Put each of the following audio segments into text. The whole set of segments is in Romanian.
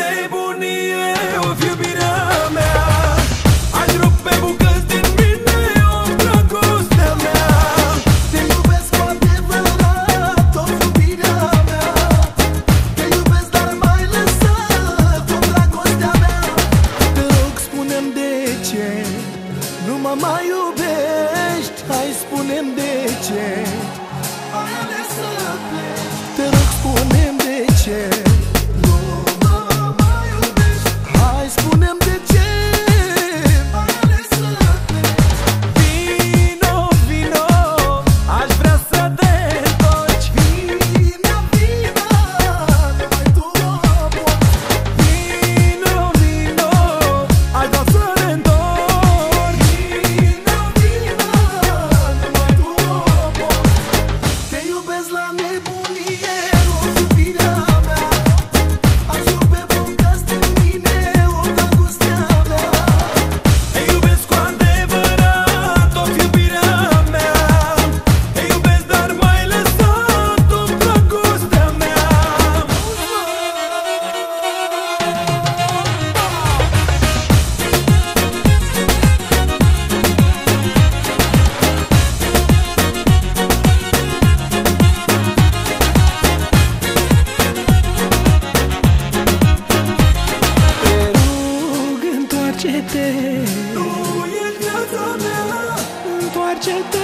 nebunie Of iubirea mea. Aș rup bucăți din mine Of dragostea mea. Te iubesc cu adevărat Of iubirea mea. Te iubesc dar mai lăsat Of dragostea mea. Te rog spune-mi de ce Nu mă mai iubești. Hai spune-mi de ce. Ai ales să pleci. Te rog spune-mi de ce Întoarce-te. Tu e viața mea. Întoarce-te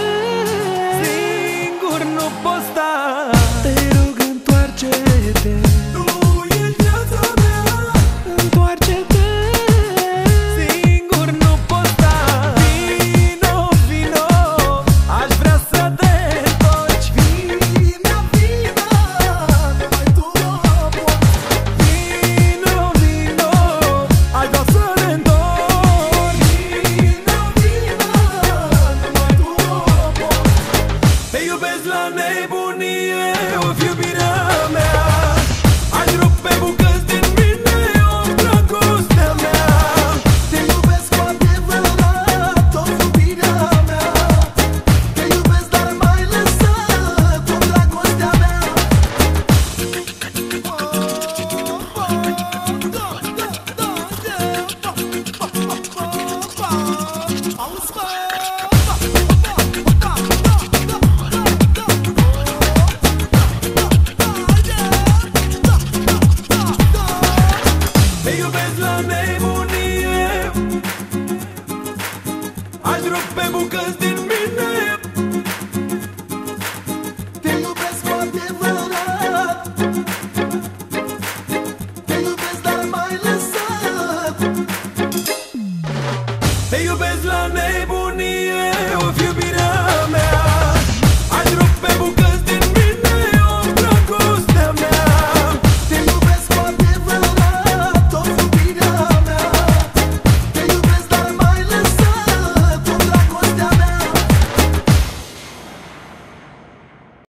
Aș rupe bucăți din mine. Te iubesc cu adevărat. Te iubesc, dar mai lăsat. Te iubesc la ne